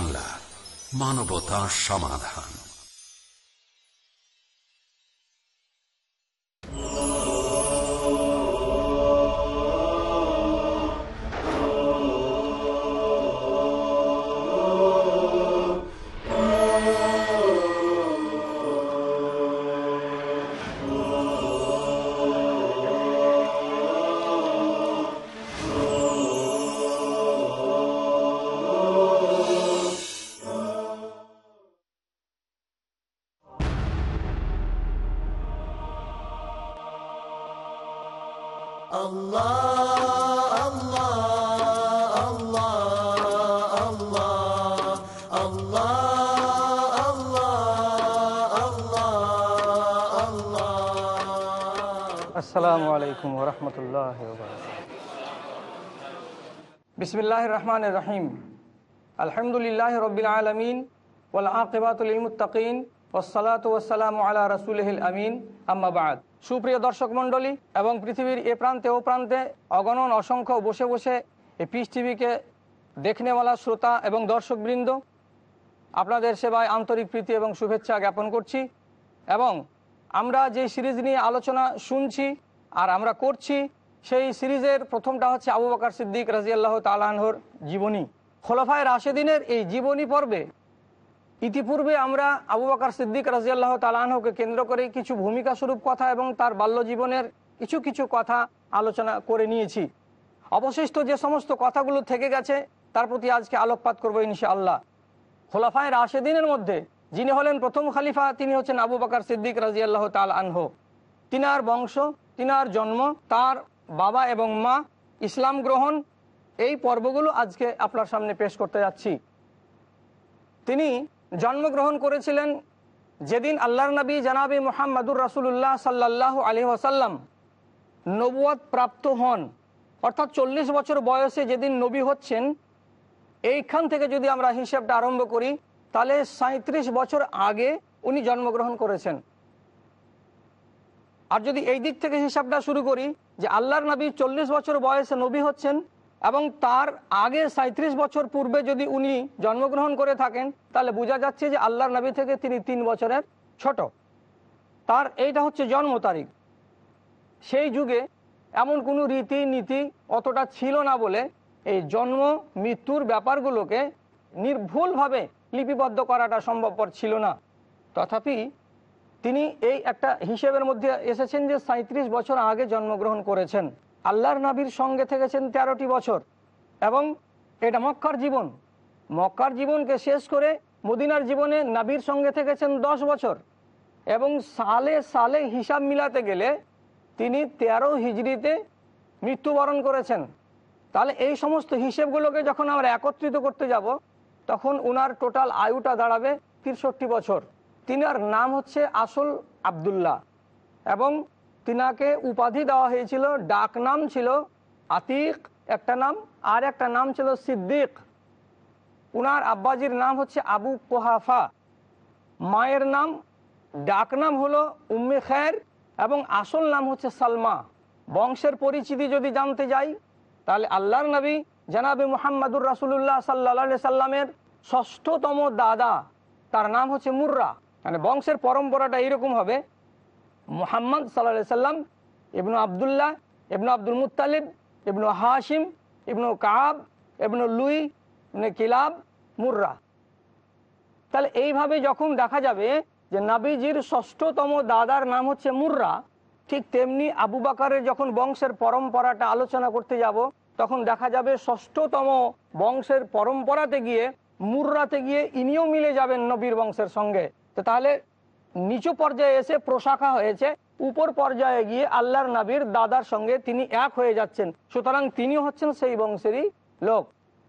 বাংলা মানবতা সমাধান। বিসমিল্লাহ রহমান রহিম আলহামদুলিল্লাহ রবিল আলমিন ওল আকিবাতুলমুত্তাকিন ওসালাত ওসালাম আলা রসুলহিল আমিন। আম্মাবাদ সুপ্রিয় দর্শক মণ্ডলী এবং পৃথিবীর এ প্রান্তে ও প্রান্তে অগণন অসংখ্য বসে বসে এই পিস টিভিকে দেখনেওয়ালা শ্রোতা এবং দর্শকবৃন্দ, আপনাদের সেবায় আন্তরিক প্রীতি এবং শুভেচ্ছা জ্ঞাপন করছি এবং আমরা যে সিরিজ নিয়ে আলোচনা শুনছি আর আমরা করছি সেই সিরিজের প্রথমটা হচ্ছে আবু বাকার সিদ্দিক রাজিয়াল্লাহ তালাহর জীবনী। খোলাফায় রাশেদিনের এই জীবনী পর্বে ইতিপূর্বে আমরা আবু বাকার সিদ্দিক রাজিয়াল্লাহ তালাহকে কেন্দ্র করে কিছু ভূমিকা স্বরূপ কথা এবং তার বাল্য জীবনের কিছু কিছু কথা আলোচনা করে নিয়েছি। অবশিষ্ট যে সমস্ত কথাগুলো থেকে গেছে, তার প্রতি আজকে আলোকপাত করব ইনশাআল্লাহ। খোলাফায় রাশেদিনের মধ্যে যিনি হলেন প্রথম খালিফা, তিনি হচ্ছেন আবু বাকার সিদ্দিক রাজিয়াল্লাহ তাল আনহ। তিনার বংশ, তিনার জন্ম, তার বাবা এবং মা ইসলাম গ্রহণ, এই পর্বগুলো আজকে আপনার সামনে পেশ করতে যাচ্ছি। তিনি জন্মগ্রহণ করেছিলেন যেদিন আল্লাহর নবী জানাবি মোহাম্মদুর রাসুল্লাহ সাল্লাহ আলি ওসাল্লাম নবুয়াদ প্রাপ্ত হন। অর্থাৎ চল্লিশ বছর বয়সে যেদিন নবী হচ্ছেন, এইখান থেকে যদি আমরা হিসেবটা আরম্ভ করি, তাহলে সাঁত্রিশ বছর আগে উনি জন্মগ্রহণ করেছেন। আর যদি এই দিক থেকে হিসাবটা শুরু করি যে আল্লাহর নবী চল্লিশ বছর বয়সে নবী হচ্ছেন এবং তার আগে সাঁত্রিশ বছর পূর্বে যদি উনি জন্মগ্রহণ করে থাকেন, তাহলে বোঝা যাচ্ছে যে আল্লাহর নবী থেকে তিনি তিন বছরের ছোট। তার এইটা হচ্ছে জন্ম তারিখ। সেই যুগে এমন কোনো রীতি নীতি অতটা ছিল না বলে এই জন্ম, মৃত্যুর ব্যাপারগুলোকে নির্ভুলভাবে লিপিবদ্ধ করাটা সম্ভবপর ছিল না। তথাপি তিনি এই একটা হিসেবের মধ্যে এসেছেন যে সাঁত্রিশ বছর আগে জন্মগ্রহণ করেছেন। আল্লাহর নাবির সঙ্গে থেকেছেন তেরোটি বছর এবং এটা মক্কার জীবন। মক্কার জীবনকে শেষ করে মদিনার জীবনে নাবির সঙ্গে থেকেছেন দশ বছর এবং সালে সালে হিসাব মিলাতে গেলে তিনি তেরো হিজড়িতে মৃত্যুবরণ করেছেন। তাহলে এই সমস্ত হিসেবগুলোকে যখন আমরা একত্রিত করতে যাব, তখন উনার টোটাল আয়ুটা দাঁড়াবে তিরষট্টি বছর। তিনার নাম হচ্ছে আসল আবদুল্লাহ এবং তিনাকে উপাধি দেওয়া হয়েছিল, ডাক নাম ছিল আতিক, একটা নাম, আর একটা নাম ছিল সিদ্দিক। উনার আব্বাজির নাম হচ্ছে আবু কোহাফা। মায়ের নাম, ডাক নাম হলো উম্মে খের এবং আসল নাম হচ্ছে সালমা। বংশের পরিচিতি যদি জানতে যাই, তাহলে আল্লাহর নবী জানাবি মোহাম্মদুর রাসুল্লাহ সাল্লা সাল্লামের ষষ্ঠতম দাদা, তার নাম হচ্ছে মুর্রা। মানে বংশের পরম্পরাটা এইরকম হবে। মুহাম্মদ সাল্লা সাল্লাম, ইবনু আবদুল্লাহ, ইবনু আব্দুল মুতালিব ইবনু হাশিম, ইবনু কাব, ইবনু লুই, ইবনু কিলাব, মুর্রা। তাহলে এইভাবে যখন দেখা যাবে যে নাবিজির ষষ্ঠতম দাদার নাম হচ্ছে মুর্রা, ঠিক তেমনি আবু বাকারের যখন বংশের পরম্পরাটা আলোচনা করতে যাব, তখন দেখা যাবে ষষ্ঠতম বংশের পরম্পরাতে গিয়ে মুর্রাতে গিয়ে ইনিও মিলে যাবেন নবীর বংশের সঙ্গে। তাহলে নিচু পর্যায়ে এসে প্রশাখা হয়েছে, উপর পর্যায়ে গিয়ে আল্লাহর নবীর দাদার সঙ্গে তিনি এক হয়ে যাচ্ছেন। সুতরাং তিনি হচ্ছেন সেই বংশেরই লোক।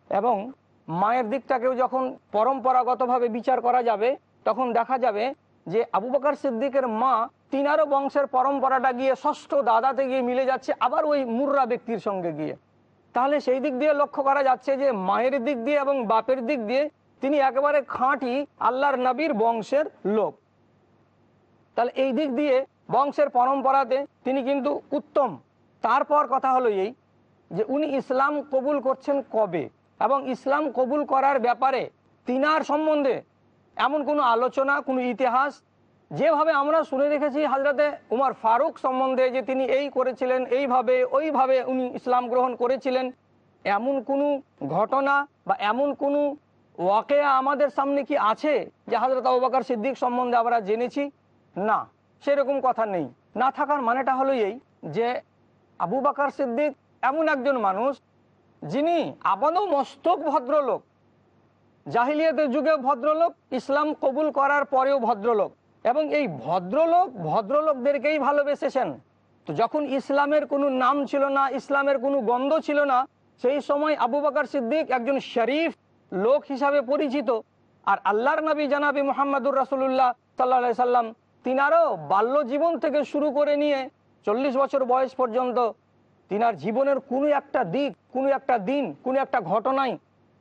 এবং মায়ের দিকটাকেও যখন পরম্পরাগতভাবে বিচার করা যাবে, তখন দেখা যাবে যে আবু বকর সিদ্দিকের মা তিনারও বংশের পরম্পরাটা গিয়ে ষষ্ঠ দাদাতে গিয়ে মিলে যাচ্ছে আবার ওই মুর্রা ব্যক্তির সঙ্গে গিয়ে। তাহলে সেই দিক দিয়ে লক্ষ্য করা যাচ্ছে যে মায়ের দিক দিয়ে এবং বাপের দিক দিয়ে তিনি একেবারে খাঁটি আল্লাহর নবীর বংশের লোক। তাহলে এই দিক দিয়ে বংশের পরম্পরাতে তিনি কিন্তু উত্তম। তারপর কথা হলো এই যে উনি ইসলাম কবুল করছেন কবে এবং ইসলাম কবুল করার ব্যাপারে তিনার সম্বন্ধে এমন কোনো আলোচনা, কোনো ইতিহাস যেভাবে আমরা শুনে রেখেছি হাজরাতে উমার ফারুক সম্বন্ধে যে তিনি এই করেছিলেন, এইভাবে, ওইভাবে উনি ইসলাম গ্রহণ করেছিলেন, এমন কোনো ঘটনা বা এমন কোনো ওয়াকেয়া আমাদের সামনে কি আছে যে হাজরত আবুবাকার সিদ্দিক সম্বন্ধে আমরা জেনেছি? না, সেরকম কথা নেই। না থাকার মানেটা হলো এই যে আবু বাকার সিদ্দিক এমন একজন মানুষ যিনি আবাদও মস্তক ভদ্রলোক, জাহিলিয়াতের যুগে ভদ্রলোক, ইসলাম কবুল করার পরেও ভদ্রলোক এবং এই ভদ্রলোক ভদ্রলোকদেরকেই ভালোবেসেছেন। তো যখন ইসলামের কোনো নাম ছিল না, ইসলামের কোনো গন্ধ ছিল না, সেই সময় আবু বাকার সিদ্দিক একজন শরীফ লোক হিসাবে পরিচিত। আর আল্লাহর নবী জানাবি মোহাম্মদুর রাসুল্লাহ সাল্লা সাল্লাম, তিনারও বাল্য জীবন থেকে শুরু করে নিয়ে চল্লিশ বছর বয়স পর্যন্ত তিনার জীবনের কোনো একটা দিক, কোনো একটা দিন, কোনো একটা ঘটনায়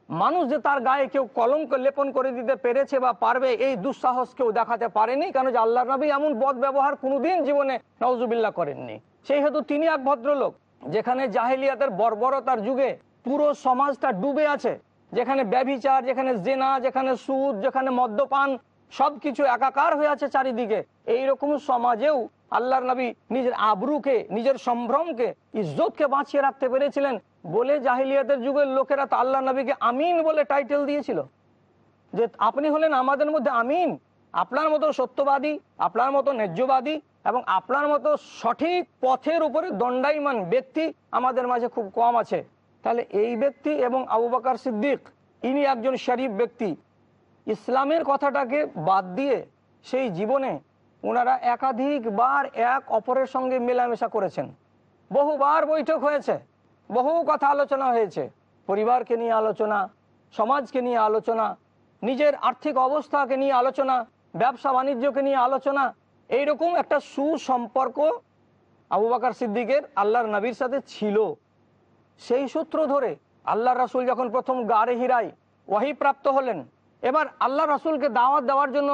মানুষ যে তার গায়ে কেউ কলঙ্ক লেপন করে দিতে পেরেছে বা পারবে, এই দুঃসাহস কেউ দেখাতে পারেনি, কেন যে আল্লাহ নবী এমন বদ ব্যবহার কোনোদিন জীবনে নওজুবিল্লা করেননি। সেই হেতু তিনি এক ভদ্রলোক, যেখানে জাহেলিয়াতের বর্বরতার যুগে পুরো সমাজটা ডুবে আছে। যেখানে ব্যভিচার, যেখানে জেনা, যেখানে সুদ, যেখানে মদ্যপান, সবকিছু একাকার হয়ে আছে চারিদিকে। এইরকম সমাজেও আল্লাহর নবী নিজের আবরুকে, নিজের সম্ভ্রমকে, ইজ্জতকে বাঁচিয়ে রাখতে পেরেছিলেন বলে জাহিলিয়াতের যুগের লোকেরা তো আল্লাহ নবীকে আমিন বলে টাইটেল দিয়েছিল। যে আপনি হলেন আমাদের মধ্যে আমিন, আপনার মতো সত্যবাদী, আপনার মতো ন্যায্যবাদী এবং আপনার মতো সঠিক পথের উপরে দণ্ডায়মান ব্যক্তি আমাদের মাঝে খুব কম আছে। তাহলে এই ব্যক্তি এবং আবু বাকার সিদ্দিক, ইনি একজন শরীফ ব্যক্তি। ইসলামের কথাটাকে বাদ দিয়ে সেই জীবনে ওনারা একাধিকবার এক অপরের সঙ্গে মেলামেশা করেছেন। বহুবার বৈঠক হয়েছে, বহু কথা আলোচনা হয়েছে। পরিবারকে নিয়ে আলোচনা, সমাজকে নিয়ে আলোচনা, নিজের আর্থিক অবস্থাকে নিয়ে আলোচনা, ব্যবসা বাণিজ্যকে নিয়ে আলোচনা, এইরকম একটা সুসম্পর্ক আবু বাকার সিদ্দিকের আল্লাহর নবীর সাথে ছিল। সেই সূত্র ধরে আল্লাহ রাসুল যখন প্রথম গাড়ে হিরাই ওয়াহি প্রাপ্ত হলেন, এবার আল্লাহ রাসুলকে দাওয়াত দেওয়ার জন্য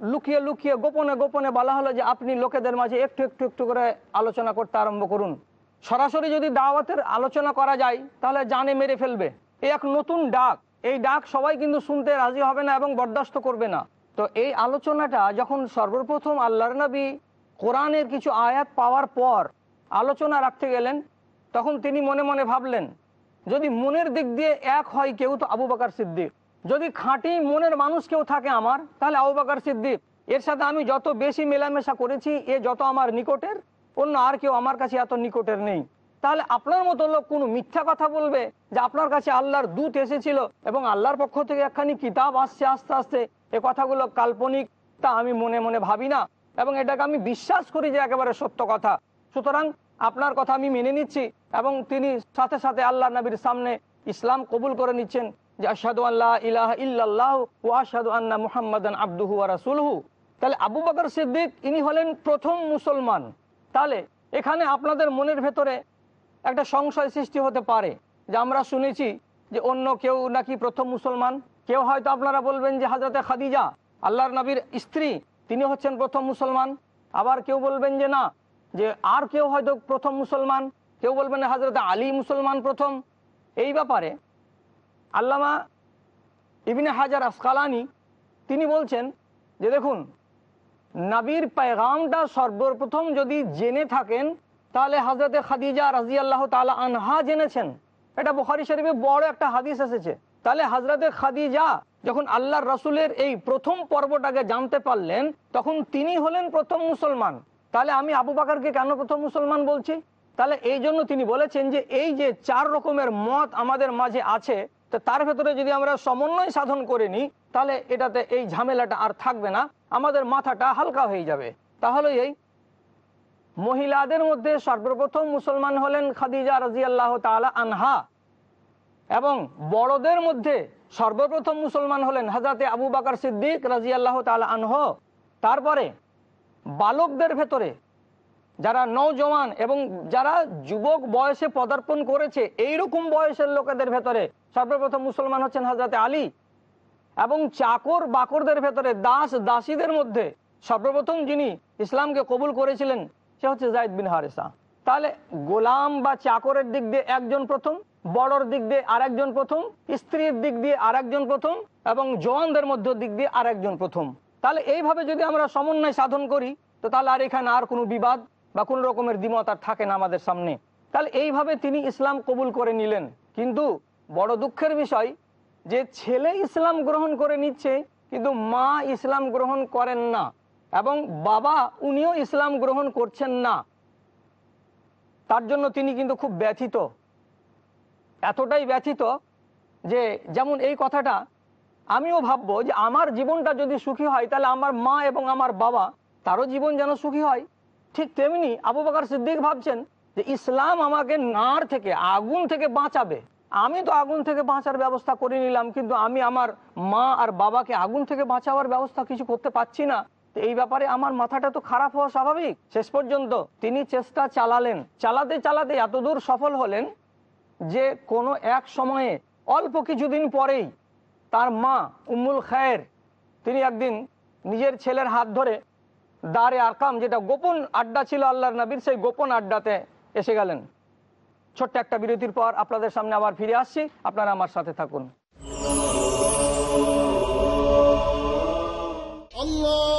লুকিয়ে লুকিয়ে গোপনে গোপনে বলা হলো যে আপনি লোকেদের মাঝে একটু একটু একটু করে আলোচনা করতে আরম্ভ করুন। সরাসরি যদি দাওয়াতের আলোচনা করা যায়, তাহলে জানে মেরে ফেলবে। এই এক নতুন ডাক, এই ডাক সবাই কিন্তু শুনতে রাজি হবে না এবং বরদাস্ত করবে না। তো এই আলোচনাটা যখন সর্বপ্রথম আল্লাহর নবী কোরআনের কিছু আয়াত পাওয়ার পর আলোচনা রাখতে গেলেন তখন তিনি মনে মনে ভাবলেন, যদি মনের দিক দিয়ে এক হয় কেউ তো আবু বাকার সিদ্দিক। যদি খাঁটি মনের মানুষ কেউ থাকে আমার, তাহলে আবু বাকার সিদ্দিক। এর সাথে আমি যত বেশি মেলামেশা করেছি, এ যত আমার নিকটের, অন্য আর কেউ আমার কাছে এত নিকটের নেই। তাহলে আপনার মতো লোক কোনো মিথ্যা কথা বলবে যে আপনার কাছে আল্লাহর দূত এসেছিল এবং আল্লাহর পক্ষ থেকে একখানি কিতাব আসছে আস্তে আস্তে, এ কথাগুলো কাল্পনিক, তা আমি মনে মনে ভাবি না। এবং এটাকে আমি বিশ্বাস করি যে একেবারে সত্য কথা। সুতরাং আপনার কথা আমি মেনে নিচ্ছি এবং তিনি সাথে সাথে আল্লাহ নবীর সামনে ইসলাম কবুল করে নিচ্ছেন যে আসাদু আল্লাহ ইলাহ ইল্লাল্লাহ ও আসাদু আন্না মুহাম্মাদান আব্দুহু আর রাসুলহু। তাহলে আবু বকর সিদ্দিক, ইনি হলেন প্রথম মুসলমান। তাহলে এখানে আপনাদের মনের ভেতরে একটা সংশয় সৃষ্টি হতে পারে যে আমরা শুনেছি যে অন্য কেউ নাকি প্রথম মুসলমান। কেউ হয়তো আপনারা বলবেন যে হাজরতে খাদিজা, আল্লাহর নবীর স্ত্রী, তিনি হচ্ছেন প্রথম মুসলমান। আবার কেউ বলবেন যে না যে আর কেউ হয়তো প্রথম মুসলমান, কেউ বলবেন হাজরতে আলী মুসলমান প্রথম। এই ব্যাপারে আল্লামা ইবিনে হাজার আসকালানি, তিনি বলছেন যে দেখুন, নবীর পেগামটা সর্বপ্রথম যদি জেনে থাকেন, তাহলে হজরতে খাদিজা রাজি আল্লাহ তালা আনহা জেনেছেন। এটা বুখারি শরীফে বড় একটা হাদিস এসেছে। তাহলে হজরতে খাদিজা যখন আল্লাহর রসুলের এই প্রথম পর্বটাকে জানতে পারলেন, তখন তিনি হলেন প্রথম মুসলমান। তাহলে আমি আবু বাকারকে কেন প্রথম মুসলমান বলছি? তাহলে এই জন্য তিনি বলেছেন যে এই যে চার রকমের মত আমাদের মাঝে আছে, তো তার ভেতরে যদি আমরা সমন্বয় সাধন করে নিই, তাহলে এটাতে এই ঝামেলাটা আর থাকবে না, আমাদের মাথাটা হালকা হয়ে যাবে। তাহলে এই মহিলাদের মধ্যে সর্বপ্রথম মুসলমান হলেন খাদিজা রাজি আল্লাহ তালা আনহা এবং বড়দের মধ্যে সর্বপ্রথম মুসলমান হলেন হাজাতে আবু বাকার সিদ্দিক রাজি আল্লাহ তালা আনহ। তারপরে বালকদের ভেতরে যারা নৌজওয়ান এবং যারা যুবক বয়সে পদার্পণ করেছে এই রকম বয়সের লোকেদের ভেতরে সর্বপ্রথম মুসলমান হচ্ছেন হাজরাতে আলী এবং চাকর বাকরদের ভেতরে দাস দাসীদের মধ্যে সর্বপ্রথম যিনি ইসলামকে কবুল করেছিলেন, সে হচ্ছে জায়দ বিন হারেসা। তাহলে গোলাম বা চাকরের দিক দিয়ে একজন প্রথম, বড়র দিক দিয়ে আরেকজন প্রথম, স্ত্রীর দিক দিয়ে আরেকজন প্রথম এবং জওয়ানদের মধ্য দিক দিয়ে আরেকজন প্রথম। তাহলে এইভাবে যদি আমরা সমন্বয় সাধন করি, তো তাহলে আর এখানে আর কোনো বিবাদ বা কোনো রকমের দ্বিমত আর থাকে না আমাদের সামনে। তাহলে এইভাবে তিনি ইসলাম কবুল করে নিলেন। কিন্তু বড় দুঃখের বিষয়, যে ছেলে ইসলাম গ্রহণ করে নিচ্ছে, কিন্তু মা ইসলাম গ্রহণ করেন না এবং বাবা উনিও ইসলাম গ্রহণ করছেন না। তার জন্য তিনি কিন্তু খুব ব্যথিত। এতটাই ব্যথিত যে যেমন এই কথাটা আমিও ভাববো যে আমার জীবনটা যদি সুখী হয়, তাহলে আমার মা এবং আমার বাবা তারও জীবন যেন সুখী হয়। ঠিক তেমনি আবু বাকার সিদ্দিক ভাবছেন যে ইসলাম আমাকে নার থেকে, আগুন থেকে বাঁচাবে। আমি তো আগুন থেকে বাঁচার ব্যবস্থা করে নিলাম, কিন্তু আমি আমার মা আর বাবাকে আগুন থেকে বাঁচাবার ব্যবস্থা কিছু করতে পারছি না। তো এই ব্যাপারে আমার মাথাটা তো খারাপ হওয়া স্বাভাবিক। শেষ পর্যন্ত তিনি চেষ্টা চালালেন। চালাতে চালাতে এতদূর সফল হলেন যে কোনো এক সময়ে, অল্প কিছুদিন পরেই তার মা উম্মুল খায়ের, তিনি একদিন নিজের ছেলের হাত ধরে দারে আরকাম, যেটা গোপন আড্ডা ছিল আল্লাহর নবীর, সেই গোপন আড্ডাতে এসে গেলেন। ছোট্ট একটা বিরতির পর আপনাদের সামনে আবার ফিরে আসছি। আপনারা আমার সাথে থাকুন। আল্লাহ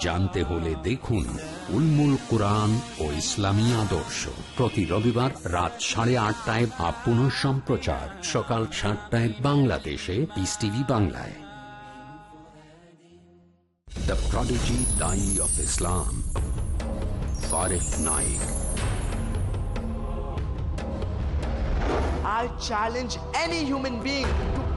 জানতে হলে দেখুন উলমুল কোরআন ও ইসলামী আদর্শ। প্রতি রবিবার রাত সাড়ে আটটায় বা পুনঃ সম্প্রচার। সকাল সাতটায় বাংলাদেশে পিস টিভি বাংলায়। দ্য প্রডিজি দাই of Islam ফারেক Naik I challenge any human being to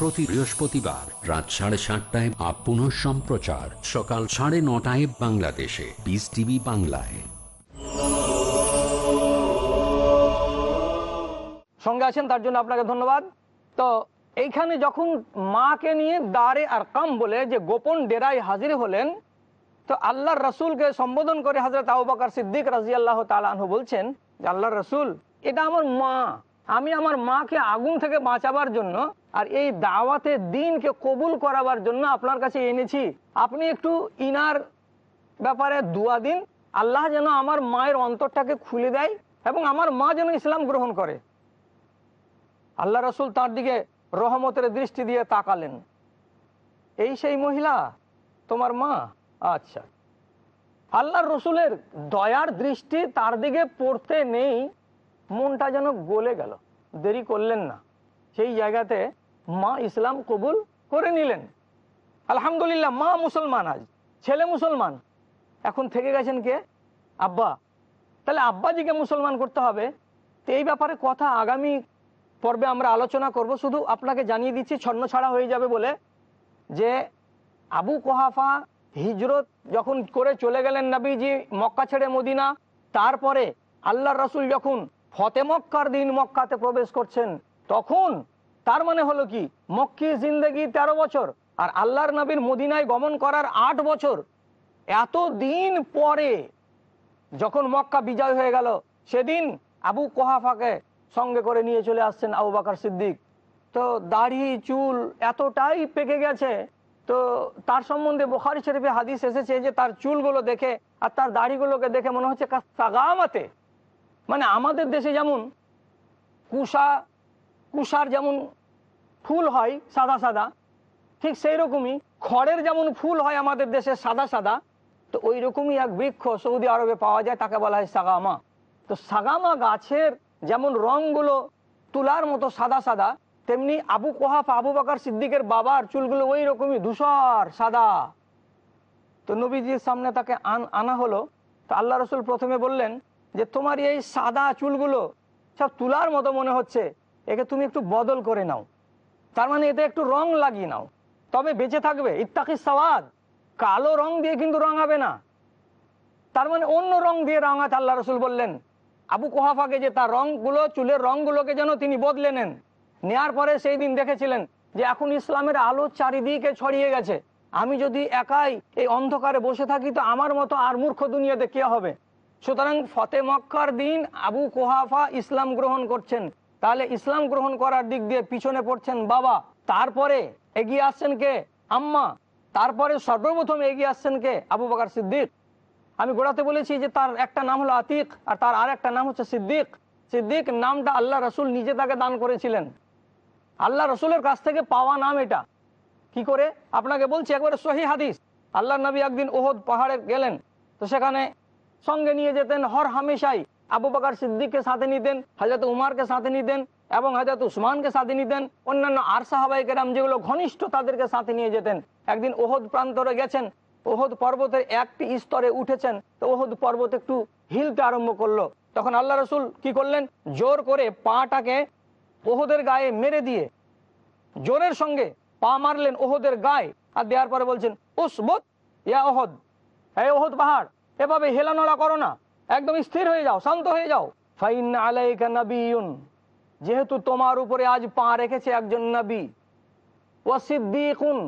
প্রতি বৃহস্পতিবার রাত সাড়ে সাতটায় আপ পুনঃ সম্প্রচার সকাল সাড়ে নটায় বাংলাদেশে। পিস টিভি বাংলায়। সঙ্গে আছেন, তার জন্য আপনাকে ধন্যবাদ। তো এইখানে যখন মাকে নিয়ে দাঁড়ে আর কাম বলে যে গোপন ডেরায় হাজির হলেন, তো আল্লাহর রসুলকে সম্বোধন করে হাজরত আবাকার সিদ্দিক রাজি আল্লাহ তালু বলছেন যে, আল্লাহর রসুল, এটা আমার মা। আমি আমার মাকে আগুন থেকে বাঁচাবার জন্য আর এই দাওয়াতে দিনকে কবুল করাবার জন্য আপনার কাছে এনেছি। আপনি একটু ইনার ব্যাপারে দুয়া দিন। আল্লাহ যেন আমার মায়ের অন্তরটাকে খুলে দেয় এবং আমার মা যেন ইসলাম গ্রহণ করে। আল্লাহ রসুল তার দিকে রহমতের দৃষ্টি দিয়ে তাকালেন। এই সেই মহিলা? তোমার মা? আচ্ছা। আল্লাহ রসুলের দয়ার দৃষ্টি তার দিকে পড়তে নেই। মনটা যেন গলে গেল। দেরি করলেন না। সেই জায়গাতে মা ইসলাম কবুল করে নিলেন। আলহামদুলিল্লাহ, মা মুসলমান আজ, ছেলে মুসলমান। এখন থেকে গেছেন কে? আব্বা। তাহলে আব্বাজিকে মুসলমান করতে হবে। তো এই ব্যাপারে কথা আগামী পর্বে আমরা আলোচনা করব। শুধু আপনাকে জানিয়ে দিচ্ছি ছন্ন ছাড়া হয়ে যাবে বলে যে আবু কোহাফা হিজরত যখন করে চলে গেলেন নবীজি মক্কা ছেড়ে মদিনা, তারপরে আল্লাহ রসুল যখন ফতে মক্কার দিন মক্কাতে প্রবেশ করছেন, তখন তার মানে হলো কি? মক্কি জিন্দগি তেরো বছর আর আল্লাহর নবীর মদিনায় গমন করার আট বছর। এত দিন পরে যখন মক্কা বিজয় হয়ে গেল, সেদিন আবু কোহাফাকে সঙ্গে করে নিয়ে চলে আসছেন আবু বাকার সিদ্দিক। তো দাড়ি, চুল এতটাই পেকে গেছে। তো তার সম্বন্ধে বোখারি শরীফে হাদিস এসেছে যে তার চুলগুলো দেখে আর তার দাড়িগুলোকে দেখে মনে হচ্ছে সাগামাতে। মানে আমাদের দেশে যেমন কুষা, কুষার যেমন ফুল হয় সাদা সাদা, ঠিক সেই রকমই খড়ের যেমন ফুল হয় আমাদের দেশে সাদা সাদা, তো ওই রকমই এক বৃক্ষ সৌদি আরবে পাওয়া যায়, তাকে বলা হয় সাগামা। তো সাগামা গাছের যেমন রংগুলো তুলার মতো সাদা সাদা, তেমনি আবু কোহাফ, আবু বাকার সিদ্দিকের বাবার চুলগুলো ওই রকমই ধূসর সাদা। তো নবীজির সামনে তাকে আন, আনা হলো। তো আল্লাহ রসুল প্রথমে বললেন যে, তোমার এই সাদা চুলগুলো সব তুলার মতো মনে হচ্ছে, একে তুমি একটু বদল করে নাও। তার মানে এতে একটু রং লাগিয়ে নাও। তবে বেঁচে থাকবে। ইত্তাকি সওয়াদ। কালো রং দিয়ে কিন্তু রঙাবে না। তার মানে অন্য রং দিয়ে রঙাতে আল্লাহ রসুল বললেন, আবু কোহাফাকে যে তার রংগুলো, চুলের রংগুলোকে যেন তিনি বদলে নেন। নেয়ার পরে সেই দিন দেখেছিলেন যে এখন ইসলামের আলো চারিদিকে ছড়িয়ে গেছে। আমি যদি একাই এই অন্ধকারে বসে থাকি, তো আমার মতো আর মূর্খ দুনিয়াতে কে হবে? সুতরাং ফতে মক্কার দিন আবু কোহাফা ইসলাম গ্রহণ করছেন। তাহলে ইসলাম গ্রহণ করার দিক দিয়ে পিছনে পড়ছেন বাবা। তারপরে এগিয়ে আসছেন কে? আম্মা। তারপরে সর্বপ্রথম এগিয়ে আসছেন কে? আবু বাকার সিদ্দিক। আমি গোড়াতে বলেছি যে তার একটা নাম হলো আতিক আর তার আর একটা নাম হচ্ছে সিদ্দিক। সিদ্দিক নামটা আল্লাহ রসুল নিজে তাকে দান করেছিলেন। আল্লাহ রসুলের কাছ থেকে পাওয়া নাম এটা। কি করে? আপনাকে বলছি একবারে সহি হাদিস। আল্লাহ নবী একদিন ওহদ পাহাড়ে গেলেন। তো সেখানে সঙ্গে নিয়ে যেতেন হর হামেশাই আবু বাকার সিদ্দিককে সাথে নিতেন হাজরত উমারকে সাথে নিতেন এবং হাজরত উসমানকে সাথে নিতেন। অন্যান্য আর সাহাবাই কেরাম যেগুলো ঘনিষ্ঠ তাদেরকে সাথে নিয়ে যেতেন। একদিন ওহদ প্রান্তরে গেছেন, ওহদ পর্বতের একটি স্তরে উঠেছেন, তো ওহদ পর্বত একটু হিলতে আরম্ভ করল। তখন আল্লাহ রসুল কি করলেন? জোর করে পাটাকে ওহদের গায়ে মেরে দিয়ে জোরের সঙ্গে পা মারলেন ওহদের গায়ে আর দেওয়ার পরে বলছেন, উসবুত ইয়া ওহদ হ্যাঁ ওহদ পাহাড়, এভাবে হেলানোড়া করো না। একদম স্থির হয়ে যাও, শান্ত হয়ে যাও। যেহেতু তোমার উপরে আজ পা রেখেছে একজন নবী ও সিদ্দিকুন,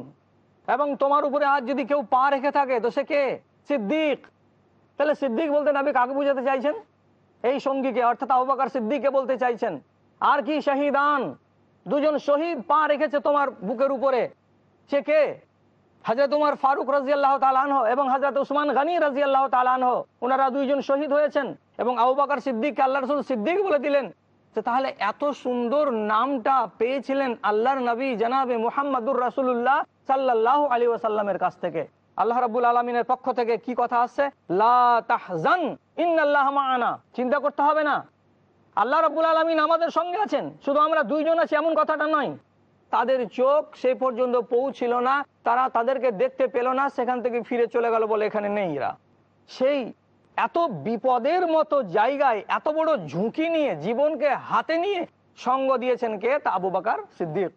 এবং তোমার উপরে আজ যদি কেউ পা রেখে থাকে, তো সে কে? সিদ্দিক। তাহলে সিদ্দিক বলতে নবী কাকে বুঝাতে চাইছেন? এই সঙ্গীকে, অর্থাৎ আবাকার সিদ্দিককে বলতে চাইছেন। আর কি শাহিদান? দুজন শহীদ পা রেখেছে তোমার বুকের উপরে। সে কে? হাজরত উমার ফারুক রাজি আল্লাহ তালানহ এবং হাজরত উসমান গানী রাজি আল্লাহ তালানহ ওনারা দুইজন শহীদ হয়েছেন এবং আবু বাকার সিদ্দিককে আল্লাহ রসুল সিদ্দিক বলে দিলেন। তো তাহলে এত সুন্দর নামটা পেয়েছিলেন আল্লাহর নবী জানাবে মুহাম্মাদুর রাসুল্লাহ সাল্লাহ আলী ওয়াসাল্লামের কাছ থেকে। আল্লাহ রাবুল আলমিনের পক্ষ থেকে কি কথা আসছে চিন্তা করতে হবে না। আল্লাহ রাবুল আলমিন আমাদের সঙ্গে আছেন। শুধু আমরা দুইজন আছি, এমন কথাটা নয়। তাদের চোখ সেই পর্যন্ত পৌঁছিল না, তারা তাদেরকে দেখতে পেল না, সেখান থেকে ফিরে চলে গেল বলে এখানে নেই এরা। সেই এত বিপদের মতো জায়গায়, এত বড় ঝুঁকি নিয়ে, জীবনকে হাতে নিয়ে সঙ্গ দিয়েছেন কে? তা আবু বাকার সিদ্দিক।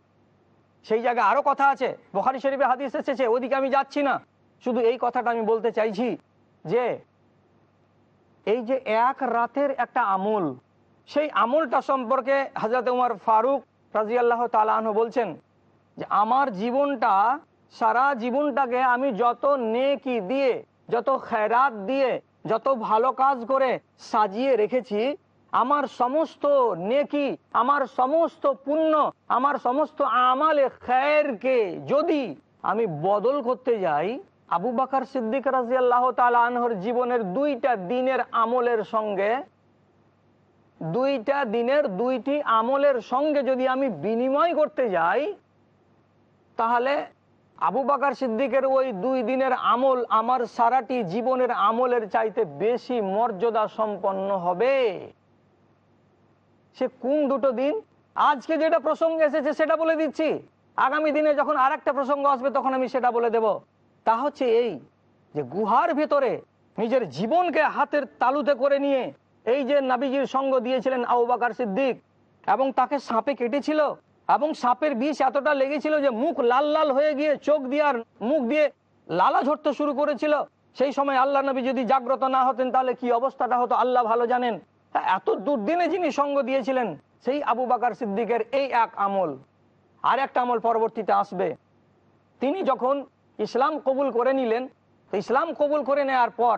সেই জায়গায় আরও কথা আছে, বখারি শরীফে হাদিস এসেছে, ওদিকে আমি যাচ্ছি না। শুধু এই কথাটা আমি বলতে চাইছি যে, এই যে এক রাতের একটা আমল, সেই আমলটা সম্পর্কে হাজরত উমার ফারুক রাজিয়াল্লাহ তালাহ বলছেন যে, আমার জীবনটা, সারা জীবনটাকে আমি যত নেকি দিয়ে, যত খেরাত দিয়ে, যত ভালো কাজ করে সাজিয়ে রেখেছি, আমার সমস্ত নেকি, আমার সমস্ত পুণ্য, আমার সমস্ত আমালে খেরকে যদি আমি বদল করতে যাই, আবু বাকার সিদ্দিক রাজিয়াল্লাহ তালাহর জীবনের দুইটা দিনের আমলের সঙ্গে দুইটা দিনের দুইটি আমলের সঙ্গে যদি আমি বিনিময় করতে যাই, তাহলে আবু বাকার সিদ্দিকের ওই দুই দিনের আমল আমার সারাটি জীবনের আমলের চাইতে বেশি মর্যাদা সম্পন্ন হবে। সে কোন দুটো দিন? আজকে যেটা প্রসঙ্গ এসেছে সেটা বলে দিচ্ছি। আগামী দিনে যখন আর একটা প্রসঙ্গ আসবে, তখন আমি সেটা বলে দেব। তা হচ্ছে এই যে গুহার ভেতরে নিজের জীবনকে হাতের তালুতে করে নিয়ে এই যে নাবিজির সঙ্গ দিয়েছিলেন আবু বাকার সিদ্দিক, এবং তাকে সাপে কেটেছিল, এবং সাপের বিষ এতটা লেগেছিল যে মুখ লাল লাল হয়ে গিয়ে চোখ দিয়ে আর মুখ দিয়ে লালা ঝরতে শুরু করেছিল। সেই সময় আল্লাহ নবী যদি জাগ্রত না হতেন, তাহলে কি অবস্থাটা হতো আল্লাহ ভালো জানেন? এত দুর্দিনে যিনি সঙ্গ দিয়েছিলেন, সেই আবু বাকার সিদ্দিকের এই এক আমল। আর একটা আমল পরবর্তীতে আসবে। তিনি যখন ইসলাম কবুল করে নিলেন, তো ইসলাম কবুল করে নেওয়ার পর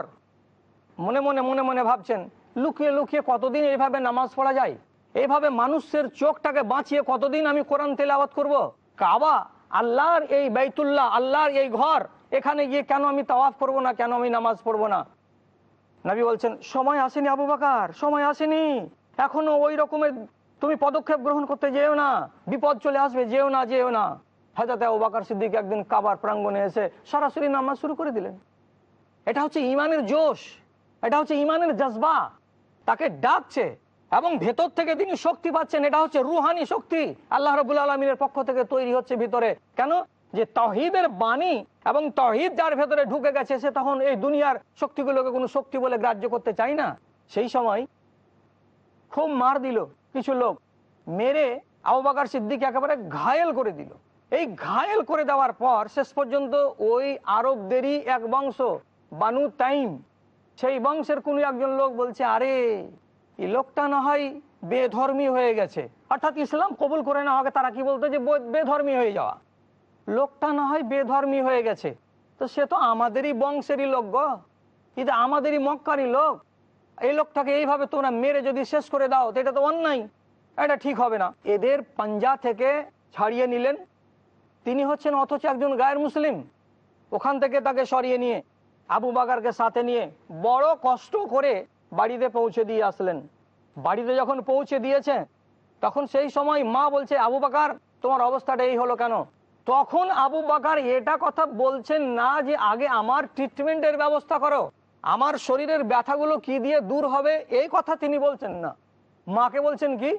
মনে মনে মনে মনে ভাবছেন লুকিয়ে লুকিয়ে কতদিন এইভাবে নামাজ পড়া যায়? এইভাবে মানুষের চোখটাকে বাঁচিয়ে কতদিন আমি কোরআন তেল আবাদ করব? কাবা, আল্লাহর এই বাইতুল্লাহ, আল্লাহর এই ঘর, এখানে গিয়ে কেন আমি তাওয়াফ করব না, কেন আমি নামাজ পড়ব না? নাবি বলছেন, সময় আসেনি আবু বাকার, সময় আসেনি। এখনও ওই রকমের তুমি পদক্ষেপ গ্রহণ করতে যেও না, বিপদ চলে আসবে, যেও না যেও না। হাজাতে আবু বাকার সিদ্দিক একদিন কাবার প্রাঙ্গণে এসে সরাসরি নামাজ শুরু করে দিলেন। এটা হচ্ছে ইমানের জোশ, এটা হচ্ছে ইমানের জজবা। তাকে ডাকছে এবং ভেতর থেকে তিনি শক্তি পাচ্ছেন। এটা হচ্ছে রুহানি শক্তি। আল্লাহ রবুল আলমিনের পক্ষ থেকে তৈরি হচ্ছে ভিতরে। কেন? যে তহিদের বাণী এবং তহিদ যার ভেতরে ঢুকে গেছে, সে তখন এই দুনিয়ার শক্তিগুলোকে কোনো শক্তি বলে গ্রাহ্য করতে চায় না। সেই সময় খুব মার দিল কিছু লোক, মেরে আবাকার বাকার সিদ্দিক একেবারে ঘায়েল করে দিল। এই ঘায়েল করে দেওয়ার পর শেষ পর্যন্ত ওই আরবদেরই এক বংশ, বানু তাইম সেই বংশের কোনো একজন লোক বলছে, আরে এই লোকটা না হয় বেধর্মী হয়ে গেছে। অর্থাৎ ইসলাম কবুল করে না হবে, তারা কি বলতো যে বেধর্মী হয়ে যাওয়া। লোকটা না হয় বেধর্মী হয়ে গেছে। তো সে তো আমাদেরই বংশেরই লোক গো। কিন্তু আমাদেরই মক্কারই লোক। এই লোকটাকে এইভাবে তোমরা মেরে যদি শেষ করে দাও, তো এটা তো অন্যায়। এটা ঠিক হবে না। এদের পাঞ্জা থেকে ছাড়িয়ে নিলেন। তিনি হচ্ছেন অথচ একজন গায়ের মুসলিম। ওখান থেকে তাকে সরিয়ে নিয়ে আবু বাকারকে সাথে নিয়ে বড় কষ্ট করে বাড়িতে পৌঁছে দিয়ে আসলেন। বাড়িতে যখন পৌঁছে দিয়েছে, তখন সেই সময় মা বলছে, আবু বাকার, তোমার অবস্থাটা এই হলো কেন? তখন আবু বাকার এটা কথা বলছেন না যে, আগে আমার ট্রিটমেন্টের ব্যবস্থা করো। আমার শরীরের ব্যথাগুলো কি দিয়ে দূর হবে? এই কথা তিনি বলছেন না। মাকে বলছেন কি?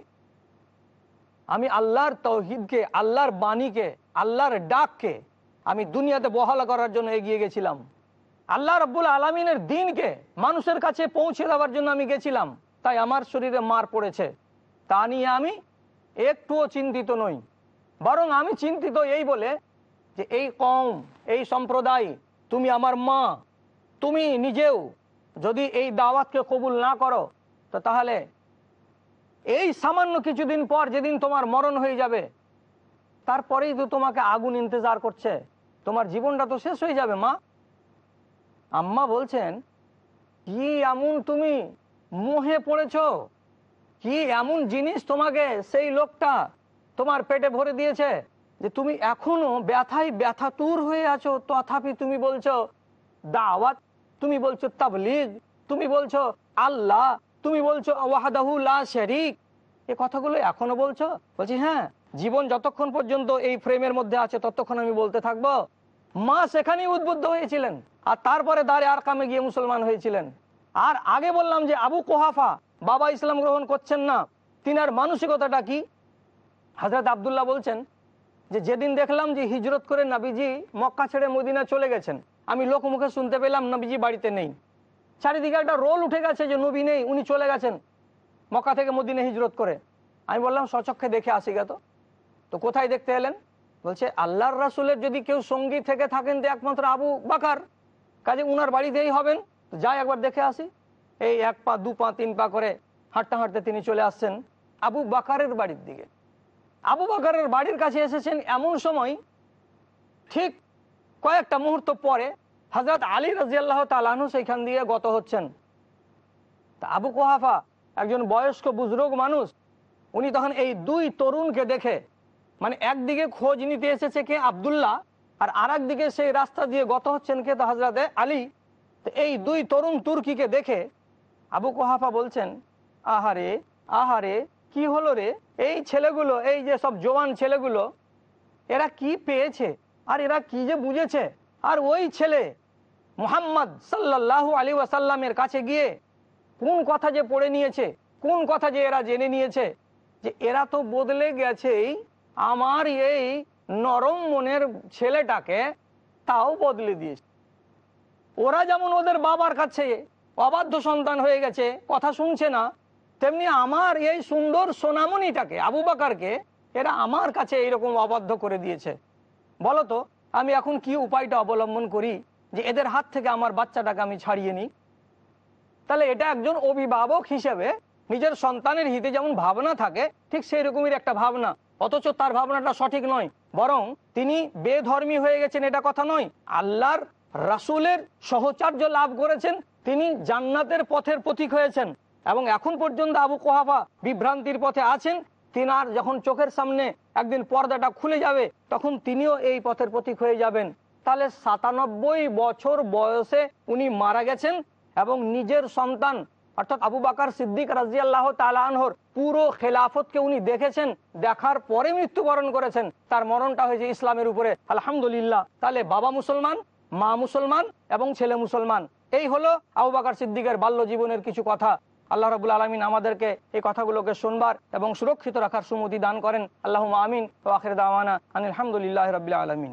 আমি আল্লাহর তৌহিদকে, আল্লাহর বাণীকে, আল্লাহর ডাককে আমি দুনিয়াতে বহাল করার জন্য এগিয়ে গেছিলাম। আল্লাহ রব্বুল আলমিনের দিনকে মানুষের কাছে পৌঁছে দেওয়ার জন্য আমি গেছিলাম। তাই আমার শরীরে মার পড়েছে। তা নিয়ে আমি একটুও চিন্তিত নই। বরং আমি চিন্তিত এই বলে যে এই কম এই সম্প্রদায়, তুমি আমার মা, তুমি নিজেও যদি এই দাওয়াতকে কবুল না করো, তো তাহলে এই সামান্য কিছুদিন পর যেদিন তোমার মরণ হয়ে যাবে, তারপরেই তো তোমাকে আগুন ইন্তজার করছে। তোমার জীবনটা তো শেষ হয়ে যাবে, মা। আম্মা বলছেন, কি এমন তুমি মোহে পড়েছ? কি এমন জিনিস তোমাকে সেই লোকটা তোমার পেটে ভরে দিয়েছে যে তুমি এখনও ব্যথায় ব্যথাতুর হয়ে আছো? তথাপি তুমি বলছো, দাওয়াত তুমি বলছো, তাবলিগ তুমি বলছো, আল্লাহ তুমি বলছো, ওয়াহাদাহু লা শরিক এ কথাগুলো এখনও বলছো? বলছি হ্যাঁ জীবন যতক্ষণ পর্যন্ত এই ফ্রেমের মধ্যে আছে, ততক্ষণ আমি বলতে থাকব। মা সেখানেই উদ্বুদ্ধ হয়েছিলেন, আর তারপরে দাঁড়ে আর কামে গিয়ে মুসলমান হয়েছিলেন। আর আগে বললাম যে আবু কোহাফা বাবা ইসলাম গ্রহণ করছেন না, তিনার মানসিকতাটা কি? হাজরত আবদুল্লাহ বলছেন যে, যেদিন দেখলাম যে হিজরত করে নাবিজি মক্কা ছেড়ে মদিনা চলে গেছেন, আমি লোক মুখে শুনতে পেলাম নবীজি বাড়িতে নেই। চারিদিকে একটা রোল উঠে গেছে যে নবী নেই, উনি চলে গেছেন মক্কা থেকে মদিনে হিজরত করে। আমি বললাম সচক্ষে দেখে আসি গেত তো কোথায় দেখতে এলেন? বলছে, আল্লাহর রাসুলের যদি কেউ সঙ্গী থেকে থাকেন তো একমাত্র আবু বাকার, কাজে উনার বাড়িতেই হবেন। যাই একবার দেখে আসি। এই এক পা, দু পা, তিন পা করে হাঁটতে হাঁটতে তিনি চলে আসছেন আবু বাকারের বাড়ির দিকে। আবু বাকারের বাড়ির কাছে এসেছেন এমন সময়, ঠিক কয়েকটা মুহূর্ত পরে হজরত আলী রাজিয়াল্লাহ তালানু সেইখান দিয়ে গত হচ্ছেন। তা আবু কোহাফা একজন বয়স্ক, বুজরুগ মানুষ, উনি তখন এই দুই তরুণকে দেখে মানে একদিকে খোঁজ নিতে এসেছে কে আবদুল্লাহ, আর আর দিকে সেই রাস্তা দিয়ে গত হচ্ছেন কে তো হজরতে আলী। তো এই দুই তরুণ তুর্কিকে দেখে আবু কোহাফা বলছেন, আহারে আহারে, কি হলো রে? এই ছেলেগুলো, এই যে সব জোয়ান ছেলেগুলো, এরা কি পেয়েছে? আর এরা কি যে বুঝেছে? আর ওই ছেলে মোহাম্মদ সাল্লাল্লাহু আলী ওয়াসাল্লামের কাছে গিয়ে কোন কথা যে পড়ে নিয়েছে? কোন কথা যে এরা জেনে নিয়েছে? যে এরা তো বদলে গেছেই আমার এই নরম মনের ছেলেটাকে তাও বদলে দিয়েছে। ওরা যেমন ওদের বাবার কাছে অবাধ্য সন্তান হয়ে গেছে, কথা শুনছে না, তেমনি আমার এই সুন্দর সোনামণিটাকে, আবু বাকারকে, এরা আমার কাছে এইরকম অবাধ্য করে দিয়েছে। বলো তো আমি এখন কি উপায়টা অবলম্বন করি যে এদের হাত থেকে আমার বাচ্চাটাকে আমি ছাড়িয়ে নিই? তাহলে এটা একজন অভিভাবক হিসেবে নিজের সন্তানের হিতে যেমন ভাবনা থাকে, ঠিক সেই রকমের একটা ভাবনা। অথচ তার ভাবনাটা সঠিক নয়, বরং তিনি বেধর্মী হয়ে গেছেন এটা কথা নয়। আল্লাহর রাসুলের সহচার্য লাভ করেছেন, তিনি জান্নাতের পথের প্রতীক হয়েছেন। এবং এখন পর্যন্ত আবু কোহাফা বিভ্রান্তির পথে আছেন, তিনার যখন চোখের সামনে একদিন পর্দাটা খুলে যাবে, তখন তিনিও এই পথের প্রতীক হয়ে যাবেন। তাহলে সাতানব্বই বছর বয়সে উনি মারা গেছেন এবং নিজের সন্তান, অর্থাৎ আবু বাকার সিদ্দিক রাজিয়াল্লাহ তালানহর পুরো খেলাফতকে উনি দেখেছেন, দেখার পরে মৃত্যুবরণ করেছেন। তার মরণটা হয়েছে ইসলামের উপরে। আলহামদুলিল্লাহ। তাহলে বাবা মুসলমান, মা মুসলমান এবং ছেলে মুসলমান। এই হলো আবু সিদ্দিকের বাল্য জীবনের কিছু কথা। আল্লাহ রবুল আলমিন আমাদেরকে এই কথাগুলোকে শুনবার এবং সুরক্ষিত রাখার সুমতি দান করেন। আল্লাহ আমিন। ও আখির দাওয়ানা আলহামদুলিল্লাহ রবিল্লা আলমিন।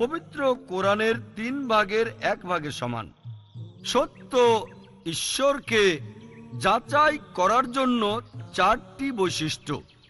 পবিত্র কোরআনের তিন ভাগের এক ভাগে সমান। সত্য ঈশ্বরকে যাচাই করার জন্য চারটি বৈশিষ্ট্য।